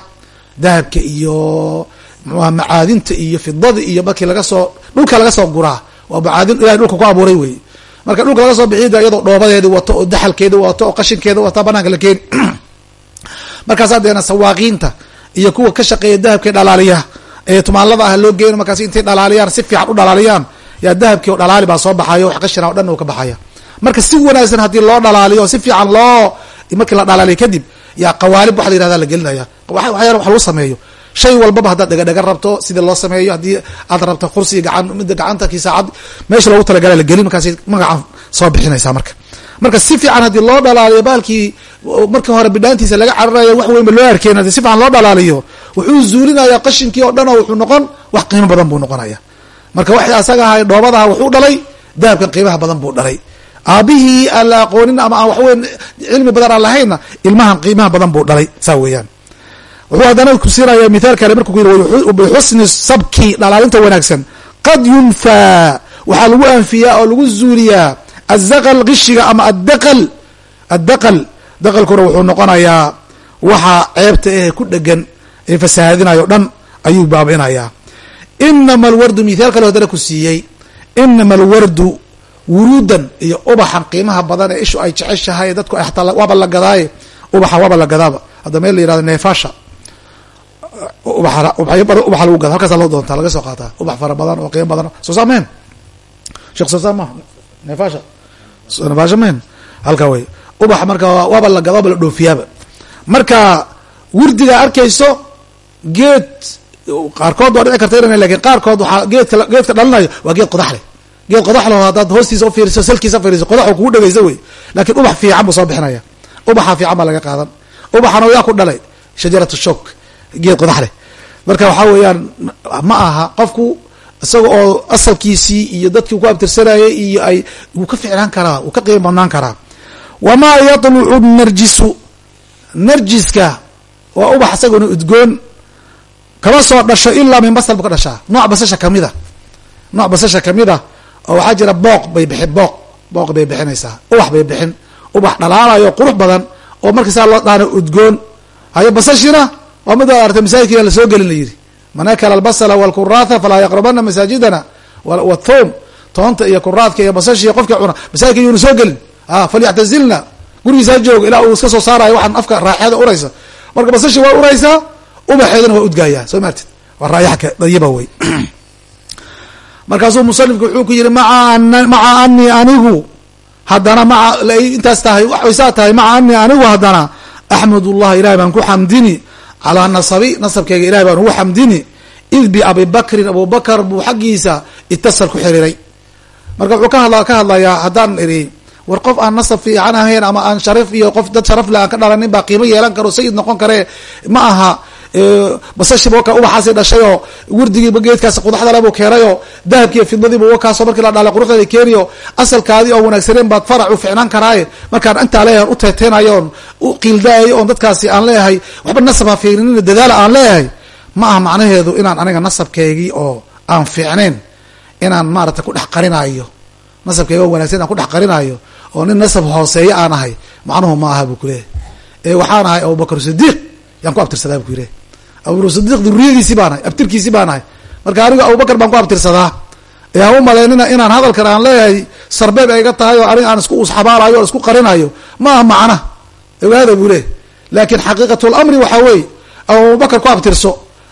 dahabka iyo mxuha macaadinta iyo fidada iyo markii laga soo dhulka laga soo guraa waa macaadin ilahay dhulka ku abuuray wey marka dhulka laga soo bixida iyadoo dhoobadeedi wato oo daxalkeeda wato oo qashinkeeda wata banaanka la keeni (clears throat) markaas adeena sawaaqiinta iyo kuwa ka shaqeeya dahabka dhalaaliya ee tumaalada ah loo geyn markaas intay dhalaaliyaan si fiican u dhalaaliyaan yaa dahabkii o dhalaali baa soo baxayo wax qashina o dhan u ka baxaya. Marka si wanaagsan haddii loo dhalaaliyo si fiican loo markii la dhalaaliyo kadib yaa qawaalib waxa la yirahda la gelinaya. Waxyaala wax lagu sameeyo. Shay walbaba haddaad dhega-dhega rabto sidii loo sameeyo haddii aad rabto kursi gacan mida gacanta kii saacad meesha loogu talagala la gelin markaas magaca soo bixinaysaa marka. Marka si fiican haddii loo dhalaaliyo baalkii markii hore bidhaantiisa laga cararayo wax weynba loo arkeen haddii si fiican loo dhalaaliyo wuxuu zuulinaya qashinkii oo dhan oo wuxuu noqon wax qiimo badan buu noqonaya marka wax asaga ahay dhoobadaha wuxuu dhalay dahabkan qiimaha badan buu dhalay aabihii aan la aqoonin ama aan waxweyn cilmi badan aan lahaynna ilmahan qiimaha badan buu dhalay saa weeyaan. Wuxuu haddana kusiinaya mithaal kale markuu ku yiri bixusni sabki dhalaalinta wanaagsan. Qad yunfaa waxaa lagu anfiyaa oo lagu zuuliyaa azaqal qishiga ama addaqal addaqal. Daqalkuna wuxuu noqonayaa waxa ceebta eh ku dhegan ee fasahaadinayo dhan ayuu baabinayaa inama alwardu mithaal kale haddana ku siiyey inama alwardu wuruudan iyo ubaxan qiimaha badan ee ishu ay jeceshahay dadku ataa waaba la gadaaye ubaxa waaba la gadaaba. Hadda meel la yiraahdo neefasha ubaxa lagu gada halkaasa loo doontaa laga soo qaataa. Ubax fara badan oo qiimo badan. Soo saa sheekh soo saa neefasha? Neefasha mehen halka wey ubaxa marka waaba la gada waaba la dhoofiyaaba. Marka wurdiga arkayso geed qaarkood waa dhici karta inan laakiin qaarkood waxaa geedka geedka dhalinayo waa geed qodax leh geed qodax leh haddaad kugu dhegeysa wey. Lakin ubax fiican buu soo bixinaya. Qaadan. Ubaxana yaa ku dhalay. Shajarat shook geed qodax marka waxaa ma aha qofku isaga oo asalkiisii iyo dadkii ku abtirsanayay iyo ay ka ficnaan karaa wuu ka qiimo badnaan karaa. Narjiska ubax isaguna udgoon kama soo dhasho ilaa min basal bu ka dhashaa. Nooc basasha kamida nooc basasha kamida oo waxaa jira booq bay bixin booq booq bay bixinaysaa ubax bay bixin ubax dhalaalayo qurux badan oo markaisaa loo dhaana udgoon hayo basashina waa mid aad artay masaajidkiina la soo gelin la yidhi man akala albasla walkuraatha falaa yaqrabana masaajidana wathum toonta iyo kuraadka iyo basashiiy qofka cuna masaajidka yuuna soo gelin falyactazilna gurigiisa ha joogo ilaa uu iska soo saarayo waxaan afka raaxeeda uraysa marka basashi waa uraysaa ubaxeedana waa udgaayaa soo maartid waa raayaxka dayiba wey (clears throat) markaasuu musanifku wuxuu ku maa maca anii anigu haddana maa intaas tahay waxaysaa tahay maca anii anigu haddana axmad ullah ilahay baan ku xamdini calaa nasabi nasabkeyga ilahay baan ugu xamdini id biabi bakrin abubakar buu xaggiisa itasal ku xiriiray. Marka wuxuu ka ka hadlayaa haddaan iri war qof aan nasab fiican ahayn ama aan sharaf iyo qof dad sharaf le aan ka dhalanin baa qiimo yeelan karo sayid noqon kare ma aha basashiba waka ubaxaasi dhashayoo wirdigiiba geedkaasi qudaxdale buu keenayoo dahabkiiyo fidadiiba wakaasoo markii la dhalay quruxdeeda keeniyo. Asalkaadii oo wanaagsaneen baad farac u ficnaan karaaye markaan intaa leeyahay u teeteenayo u qiildaayo oon dadkaasi aan leeyahay waxba nasab ha fiirinin dadaala aan leeyahay. Ma aha macnaheedu inaan aniga nasabkeygii oo aan fiicnayn inaan maarata ku dhex qarinayo nasabkeyga wanagsan inaan ku dhex qarinayo oo nin nasab hooseeya aan ahay. Macnuhu ma aha buu kuleeyahy ee waxaan ahay abubakar sidiiq yaan ku abtirsadaa bu ku yidhi abubakar sidiiq duriyadiisii baan ahay abtirkiisii marka anigu abubakar baan ku abtirsadaa. Ee ha u malaynina inaan hadalkan aan leeyahay sarbeeb ay tahay oo aniga aan isku usxabaalayo o isku qarinayo ma macna. Ogaada buu leey laakin xaqiiqatulamri waxaa weeye abubakar ku abtirso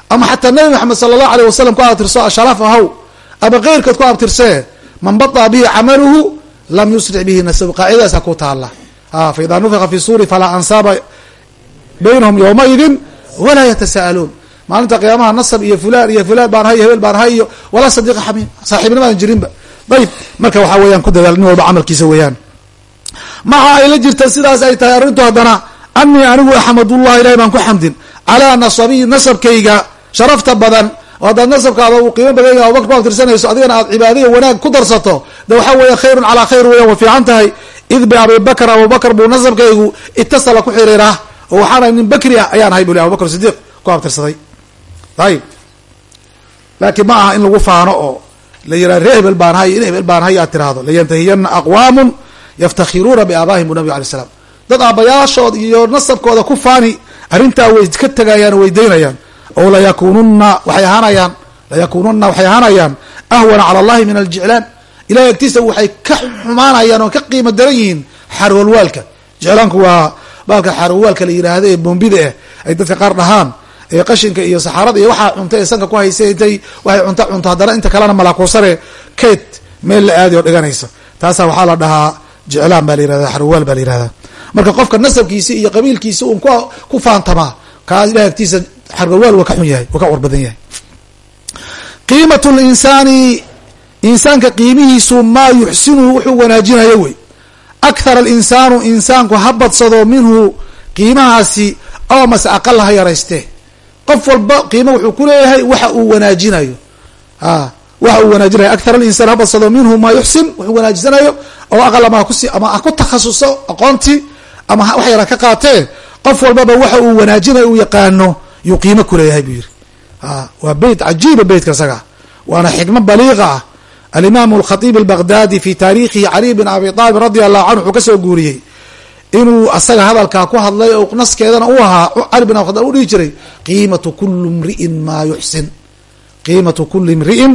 ama xataa nabi maxamed sala allahu aleyh wasalam ku abtirso asharaaf ahaw ama keyrkood ku abtirsee man baطa bihi camaluhu lam yusric bihi nasab qaacidadaasa ku taala fa idaa nufika fi suuri falaa ansaaba baynahum yowmaidin walaa yatasa'aluun. Maalinta qiyaamaha nasab iyo fulan iyo fulan baan hay hebel baan hay iyo walaa sadiiqa xamiim saaxiibnimaan jirinba. Ayib marka waxaa weeyaan ku dadaal nin walba camalkiisa weeyaan. Maca ay la jirta sidaas ay tahay arrintu haddana anii anigu axmadullah ilahi baan ku xamdin. Calaa nasabiy nasabkayga sharafta badan oo haddaad nasabkaada uu qiimo badan yahay abubakar ku abtirsanayso adigana aad cibaadaya wanaag ku darsato de waxaa weeya khayrun calaa khayr weyan wa fiican tahay. Id bi abibakr abubakar buu nasabkaygu itasala ku oo waxaana nin bakri ah ayaan ahay buli abubakr sidiiq ku abtirsaday. Ayib laakiin ma aha in lagu faano oo la yihah ree hebel baan hay in hebel baan hay aad tiraahdo. Layantahiyana aqwaamun yaftakhiruuna biaabaahim bu nabig alay slam dad aabbayaashood iyo nasabkooda ku faani arrintaa way ka tegayaan way daynayaan. Oo layakununa waxay ahaanayaan layakununa waxay ahaanayaan ahwana cala allahi min aljiclaan. Ilahay agtiisa waxay ka xumaanayaan oo ka qiimo daran yihiin xarwalwaalka. Jiclaanku waa baalka xarwalwaalka la yidhaahdo ee bombida ah ay dadka qaar dhahaan ee qashinka iyo saxaarada iyo waxaa cunta ee sanka ku haysa intay waxay cunta cunto haddana inta kalena malaakuusare keed meel la aadi oo dhiganaysa. Taasaa waxaa la dhahaa jiclaan baa la yirahda xarwaal baa la yirahdaa marka qofka nasabkiisi iyo qabiilkiisi un ku faantamaa kaa ilahay agtiisa xarwaal waa ka xun yahay waa ka war yahay. Qiimat linsaani insaanka qiimihiisu maa yuxsinuhu wuxuu wanaajinayo wey akhar alinsaanu insaanku ha badsado minhu qiimahaasi oo mase aqala ha yaraystee qof walba qiimo wuxuu ku leeyahay waxa uu wanaajinayo a waxa uu wanaajinayo akhar alinsaan ha badsado minhu maa yuxsin wuxuu wanaajisanayo oo aqal ama kusi ama ha ku takhasuso aqoontii ama wax yara ka qaatee qof walbaba waxa uu wanaajinayo uu yaqaano yuu qiimo kuleeyahay buu a waa beyt cajiiba beytka isaga waana xikmo baliiqa ah alimaam alkhatiib albaghdadi fi taariikhihi cali bin abi aalib radia allahu canhu wuxuu ka soo guuriyey inuu asaga hadalkaa ku hadlay oo naskeedana u ahaa cali bin abi khadaab u dhihi jiray qiimatu kuli mri'in maa yuxsin qiimatu kuli mri'in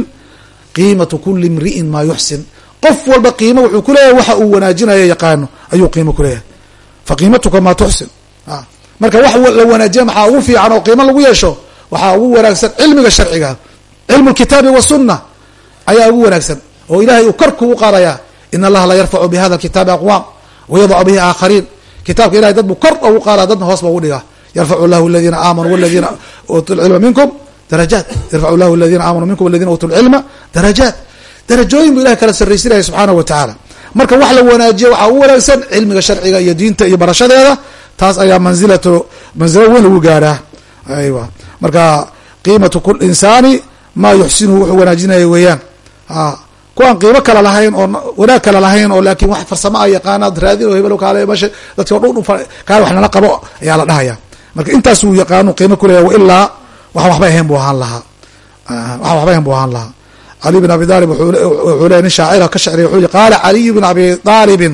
qiimatu kuli mri'in maa yuxsin qof walba qiimo wuxuu kuleeyahay waxa uu wanaajinayo yaqaano ayuu qiimo kuleeyahay fa qiimatuka maa tuxsin marka wax la wanaajiya maxaa ugu fiican oo qiimo lagu yeesho? Waxaa ugu wanaagsan cilmiga sharciga cilmu lkitaabi wasunna ayaa ugu wanaagsan oo ilahay uu kor kugu qaadaya in allaha la yarfacu bi hada aqwaam wayadacu bihi aakhariin. Kitaabka ilahay dad buu kor ugu qaada dadna hoos ba ugu dhigaa. Yarfacu llahu aladiina aamanuu waladiina uutu minkum darajaat. Yarfacu llahu aladiina aamanuu minkum waladiina uutu darajaat. Darajooyin buu ilahay kala sarraysinaya subxaanahu wa tacaala marka wax la wanaajiya waxaa ugu wanaagsan cilmiga sharciga iyo diinta iyo barashadeeda taas ayaa manzilato manzilo weyn lagu gaadhaa aywa. Marka qiimatu kul insaani maa yuxsinuhu wuxuu wanaajinaya weeyaan kuwaan qiimo kale lahayn oo wanaag kale lahayn oo laakiin wax farsamo a yaqaanaad raadin oo hebelo kaale meesha dadki o dhu kaale wax nala qabo ayaa la dhahaya. Marka intaas uu yaqaano qiimo kuleeya wailaa wax waxba ahayn bu ahaan lahaa. Wax waxba ahayn bu ahaan lahaa. Cali bin abi aalib wuxuu leya nin shaacira ka shecriya wuxuu yihi qaala caliyu bin abi aalibin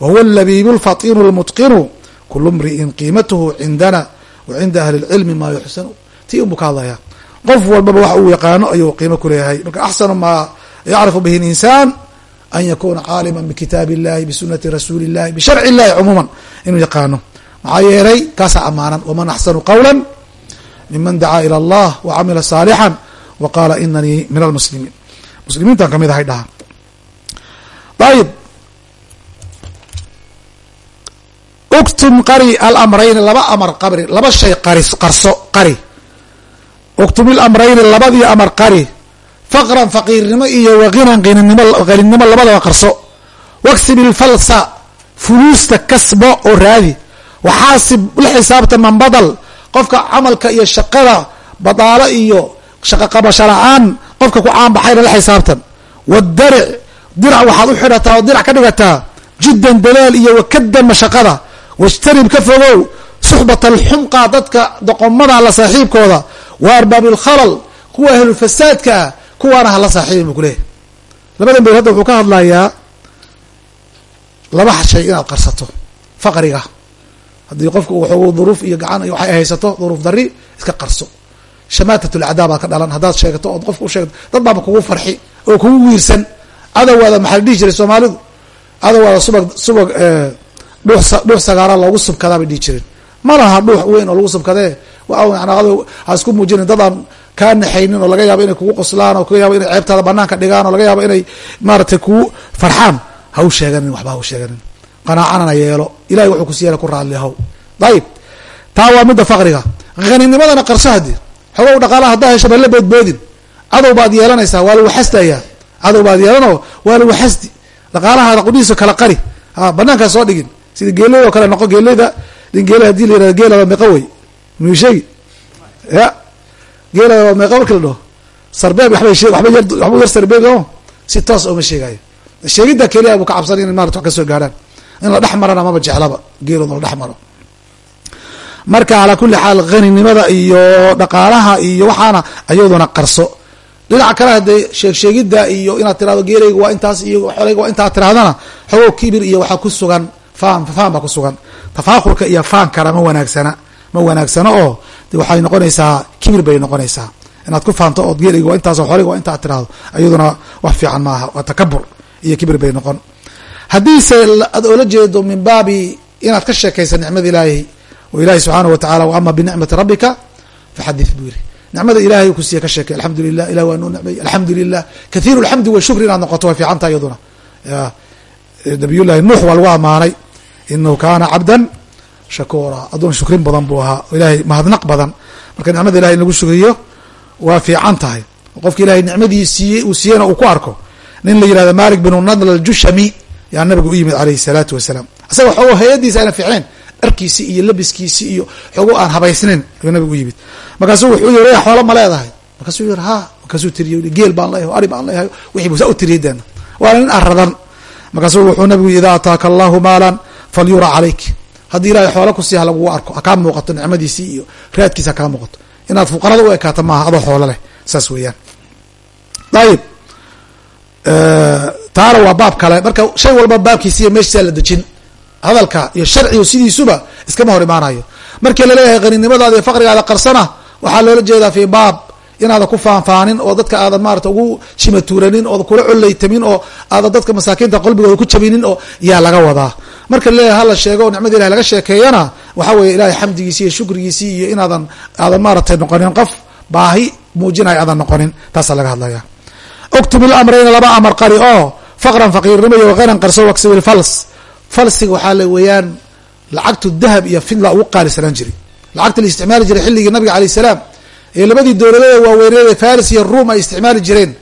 wahuwa alabibu lfatinu lmutqinu kulu mri'in qiimatuhu cindana wa cinda ahli lcilmi maa yuxsanu tii unbuu ka hadlaya qof walbaba wax uu yaqaano ayuu qiimo kuleeyahay marka axsanu maa yacrifu bihi linsaan an yakuna caalima bikitaab illahi bisunati rasuuli illahi bisharci illahi cumuuman inuu yaqaano maxaa yeelay kaasaa ammaanan waman axsanu qawla miman dacaa ilى allah wacamila saalixا waqaala inanii min almuslimiin muslimiintan ka mid ahay dhaha ayib uktum qari alamrayni laba amar qabri laba shay qari qarso qari uktum ilamrayni labadii amar qari faqran faqiirnimo iyo wahinan qininimo qaninimo labadaba qarso. Waksib ilfalsa fuluusta kasbo oo raadi. Waxaasib la xisaabta man badal qofka camalka iyo shaqada badaalo iyo shaqo qabasho la'aan qofka ku caanbaxayna la xisaabtan. Wadaric dirac waxaad u xidhataa oo dirac ka dhigataa jiddan dadaal iyo wakadan mashaqada wajtanib ka fogow suxbat alxumqa dadka doqomada la saaxiibkooda. Wa arbaabi lkhalal kuwa ahlulfasaadka ah kuwaana hala saaxiibin buu kuleeyahy labadan beer hadda wuxuu ka hadlayaa laba shay inaad qarsato faqriga. Haddii qofku waxoogu duruuf iyo gacan iyo waxay haysato duruuf dari iska qarso. Shamaatat lacdaa baad ka dhalan haddaad sheegto ood qofka u dad baaba kugu farxi oo kugu wiirsan. Cadowgaada maxaa la dhihi jiray soomaalidu cadowgaada subag subag dhuux sagaara loogu subkadaa bay dhihi jireen ma laha dhuux weyn oo lagu subkadee? Adow ha isku muujinin dad aan kaa naxaynin oo laga yaabo inay kugu qoslaan oo laga yaabo inay ceebtaada banaanka dhigaan oo laga yaabo inay maaratay kugu farxaan ha u sheeganin waxba ha u sheeganin. Qanaacanana yeelo. Ilahay wuxuu kusiiyana ku raadli haw. Dayib taa waa midda faqriga. Haninimadana qarso haddii xogow dhaqaalaha haddaa hesho balla boodboodin. Cadow baad yeelanaysaa waa lagu xasdayaa cadow baad yeelanoo waa lagu xasdi dhaqaalahaada qudhihiisa kala qari. Ha banaankaa soo dhigin. Sida geeleyda oo kale noqo geeleyda nin geela haddii la yiraahdo geelada meeqa wey. Muu sheegi? Ya geelada waa meeqa marki la dhaho sarbeeb wabay shee waba yar sarbeeb o si toos ooma sheegaayo sheegidda keliya buu ka cabsan in maarata wax ka soo in la dhex marana maba jeclaba geelood la dhex maro. Marka calaa kuli xaal haninimada iyo dhaqaalaha iyo waxaana ayaduna qarso. Dhinaca kale hadee sheeg sheegidda iyo inaad tirahdo geelayga waa intaas iyo xolayga waa intaad tirahdana xogow kibir iyo waxaa ku sugan faan faan baa ku sugan. Tafaakurka iyo faankana ma wanaagsana ma wanaagsano oo waxay noqonaysaa kibir bay noqonaysaa. Inaad ku faanto ood geelayga waa intaas xolayga waa intaad tirahdo ayaduna wax fiican maaha waa takabur iyo kibir bay noqon. Haddiise ad oola jeedo min baabi inaad ka sheekaysa nicmada ilaahi oo ilahi subxaana wa tacala wa ama binicmati rabbika faxadith buu yiri nicmada ilahay ku siiya ka sheekay alxamdu lilah ilah waa noo nicmay alxamdu lilah kathiiru alxamdi washukri inaad noqoto way fiican taha iyaduna. Nabiyullahi nuux waa lagu amaanay inahu kaana cabdan shakuura addoon shukrin badan buu ahaa. Ilahay mahadnaq badan. Marka nicmada ilahay in lagu shukriyo waa fiican tahay. Qofka ilahay nicmadii siiye uu siiyeyna uu ku arko. Nin la yihahdo malik binu nadl aljushami yaa nabigu u yimid alayhi salaatu wasalaam. Isaga xoogo hay'adiisa ayna fiicnayn dharkiisi iyo labiskiisi iyo xoogo aan habaysnayn ayuu nabigu u yimid. Markaasuu wuxuu yiri xoolo ma leedahay. Markaasuu yiri ha markaasuu tiriye geel baan leeyahay ari baan leeyahay wixii buu saa u tiriyay deena waana nin aradan. Markaasuu wuxuu nabigu idaa ataaka allahu maalan falyura calayk haddii ilahay xoolo ku sii ha lagugu arko hakaa muuqato nicmadiisii iyo raadkiisa hakaa muuqato. Inaad fuqarada u ekaato maaha adoo xoolo leh saas weeyaan. Ayib taana waa baab kale. Marka shay walba baabkiisiiyo meeshiisaa la dejin hadalka iyo sharcigu sidiisuba iskama hor imaanayo. Markii la leeyahay qaninimadaada iyo faqrigaada qarsana waxaa loola jeedaa fii baab inaadan ku faanfaanin oo dadka aadan maarata ugu shimatuuranin oo kula coleytamin oo aadan dadka masaakiinta qalbigooda ku jabinin oo yaa laga wadaa. Marka la leeyahay hala sheego nicmada ilahi laga sheekeeyana waxaa weeye ilahay xamdigiisi iyo shukrigiisii iyo inaadan aadan maaratay noqonin qof baahi muujinaya aadan noqonin taasaa laga hadlaya uktub ilamrayna laba amar qari oo faqran faqiirnimo iyo wakanan qarso waksib ilfals falsiga waxaa la weeyaan lacagtu dahab iyo fidla ugu qaalisanaan jiray lacagta la isticmaali jiray xilligii nabiga alayh salaam ee labadii dowladeeda waaweyneed faris iyo ruum ay isticmaali jireen.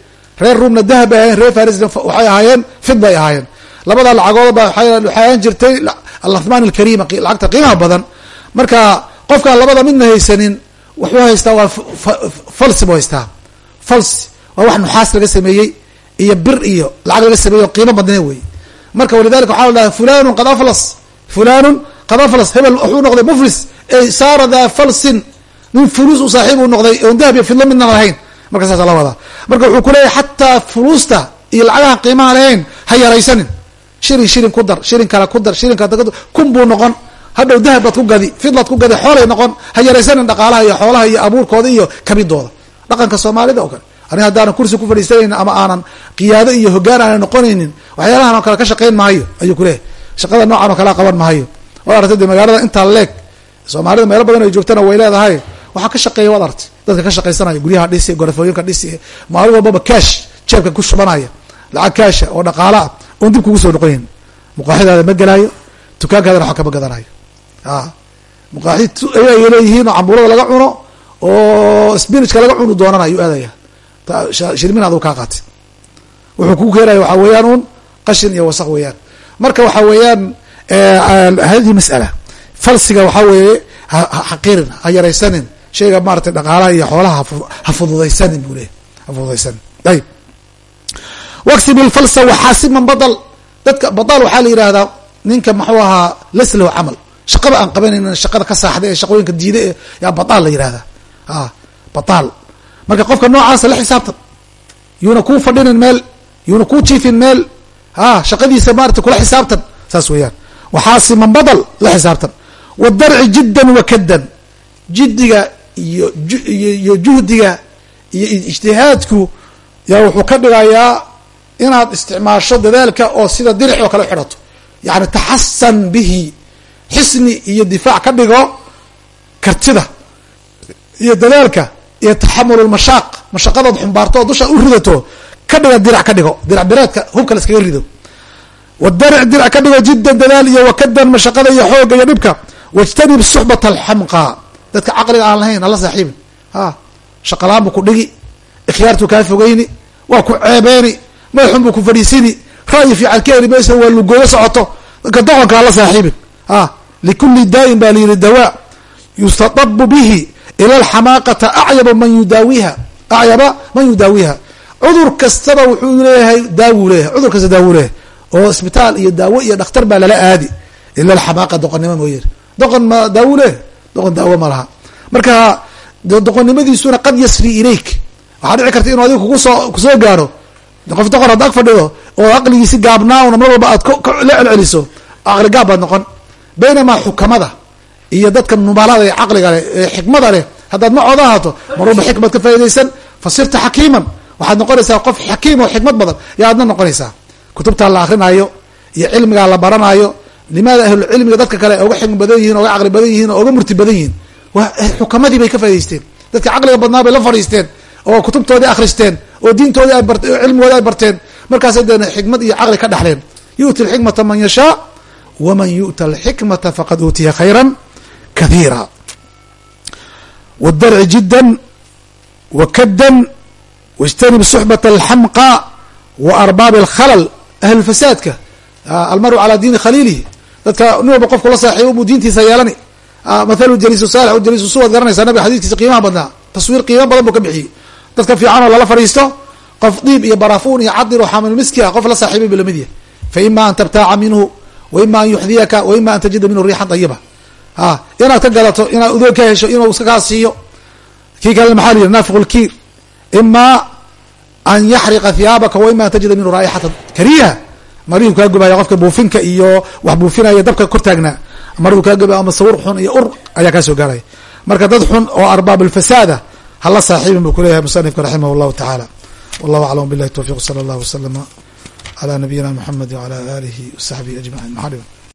Reer ruumna dahab bay ahayen reer farisna waxay ahaayeen fid bay ahaayeen. Labada lacagood ba waxay ahaan jirtay alathmaan alkarima lacagta qiimaha badan. Marka qofkaan labada midna haysanin wuxuu haystaa waa falsi buu haystaa. Falsi waa wax nuxaas laga sameeyey iyo bir iyo lacag laga sameeyey oo qiimo badnee wey. Marka walidalika waxaa la dhaha fulanun qad aflas. Fulanun qad aflas hebel wuxuu noqday muflis ey saara daa falsin nin fuluus u saaxiib uu noqday oon dahab iyo fidlo midna lahayn. Marka saasa la wadaa. Marka wuxuu kuleeyahay xataa fuluusta iyo lacagaha qiimaha lahayn ha yaraysanin. Shirin shirin ku dar shirin kale ku dar shirin kale kun buu noqon. Hadhow dahab baad ku gadi fidlaad ku gadi xoolay noqon. Ha yaraysanin dhaqaalaha iyo xoolaha iyo abuurkooda iyo kabidooda. Dhaqanka soomaalida oo kale. Aniga haddaanan kursi ku fadhiisanaynin ama aanan qiyaado iyo hogaan aanan noqonaynin waxyaalahan oo kale ka shaqayn maayo ayuu kuleeyahy shaqada noocan oo kalea qaban maayo. Waad artay de magaalada intaa leeg soomaalida meelo badan ay joogtana way leedahay waxaa ka shaqeeya waad artay dadka ka shaqaysanaya guryaha dhisi gorafooyinka dhisi maalin walbaba cash jeebka ku shubanaya lacag kaasha oo dhaqaala ah oon dib kugu soo noqonayn muqaaxidaada ma gelaayo dukaankaadana wax kama gadanayo a muqaaxi ay leeyihiin oo cambuurada laga cuno oo spinajka laga cunu doonana ayuu aadaya shirmin adu kaa qaatay. Wuxuu ku keenaya waxaa weeyaan un qashin iyo wasaq weeyaan. Marka waxaa weeyaan hadihi mas'ala falsiga waxaa weeye haqirin ha yaraysanin shayga maratay dhaqaalaha iyo xoolaha ha fududaysanin buu leeyahy ha fududaysanin. Ayib. Waksib ilfalsa waxaasiman badal. Dadka badal waxaa la yihahdaa ninka maxuu ahaa laslahu camal. Shaqada aan qabanaynin shaqada ka saaxda ee shaqooyinka diida ee yaa bataal la yihahdaa a bataal marka qofka noocaasa la xisaabtan. Yuuna kuu fadhinin meel yuuna kuu jiifin meel. A shaqadiisa maarata kula xisaabtan. Saas weeyaan. Waxaasiman badal la xisaabtan. Wadarci jiddan wakaddan jiddiga iyo iyo juhdiga iyo ijtihaadku yaa wuxuu ka dhigayaa inaad isticmaasho dadaalka oo sida diric oo kale xidhato. Yani taxasan bihi xisni iyo difaac ka dhigo kartida iyo dadaalka iyo taxamul mashaaq mashaqadood xumbaarto oo dusha u ridato ka dhiga dirac ka dhigo. Dirac bireedka hubka la iskaga rido. Wadaric dirac ka dhigo jiddan dadaal iyo wakadan mashaqada iyo xooga iyo dhibka. Wajtanib suxbat alxamqa dadka caqliga aan lahayn hala saaxiibin. A shaqalaan buu ku dhigi ikhyaartuu kaa fogeyni waa ku ceebeeni madaxun buu ku fadhiisini ra'yi fiican ka heli maysa waa lugooyo socoto. Dadka doqonka hala saaxiibin. A likuli daa'in baa layidhi dawaa yustadabu bihi ila alxamaaqata acyaba man yudaawiha acyaba man yudaawiha cudur kastaba wuxuu leeyahay daawuu leeyahay cudur kasta daawuu leeyahay. Oo isbitaal iyo daawo iyo dhakhtar baa lala aadi. Ila alxamaaqa doqonnimo mooyeen doqon ma daawo leeyahay doqon daawo ma laha. Marka doqonnimadiisuna qad yasri ilayk. Waxaa dhici karta inuu adiga kugusoo ku soo gaaro. Qof doqon hadda ag fadhido oo aqligiisi gaabnaawna mar walba aad la celceliso aqli gaab baad noqon. Baynamaa xukamada iyo dadka nubalada ee caqliga leh ee xikmada leh haddaad macooda ahaato mar walba xikmad ka faa'idaysan fasirta xakiiman. Waxaad noqonaysaa qof xakiim oo xikmad badan. Yaa adna noqonaysaa. Kutubtaa la akrinaayo iyo cilmigaa la baranaayo limaada ahlucilmiga dadka kale uga xikmi badan yihiin oga caqli badan yihiin oo uga murti badan yihiin waa xukamadii bay ka faa'idaysteen dadka caqliga badnaa bay la fadhiisteen oo kutubtoodii akhristeen oo diintoodii ay barteen oo cilmigoodii ay barteen. Markaasay deena xikmad iyo caqli ka dhexleen yu'ti alxikmata man yashaa waman yu'ta alxikmata faqad uutiya khayra kathiira. Wdarci jiddan wakaddan wاjtanib suxbat alxamqa wa arbaabi alkhalal. Ahlulfasaadka almaru calaa diini khaliilihi dadka nin qofku la saaxiibo buu diintiisa yeelani mathalu jaliisu saalix jaliisu suwad garanaysaa nabiga xadiiskiisa qiimaha badnaa taswiir qiimo badan buu ka bixiyey dadka fiican oo lala fadhiisto qof diib iyo baraafuun iyo cadir oo xaamil miski ah qof la saaxiibay bu la mid yahay faima an tabtaaca minhu waima an yuxdiyaka waima an tajida minhu riixan ayiba a inaad ka gadato inaad udoog ka hesho inuu iska kaa siiyo kii kale maxaa layidhi naafiq lkiir ima an yaxriqa hiyaabaka waima an tajida minhu raa'ixatan kariiha marihuu kaa gubaya qofka buufinka iyo wax buufinaya dabka kor taagnaa marihuu kaa gubaya ama sawir xun iyo ur ayaa kaa soo gaaraya marka dad xun oo arbaab alfasaada hala saaxiibin buu kuleyahay musanifka raximah llahu tacaala. Wallahu aclam billahi towfiq sala allah waslama calaa nabiyina muxamedi wacala aalihi wasaxbihi ajmaciin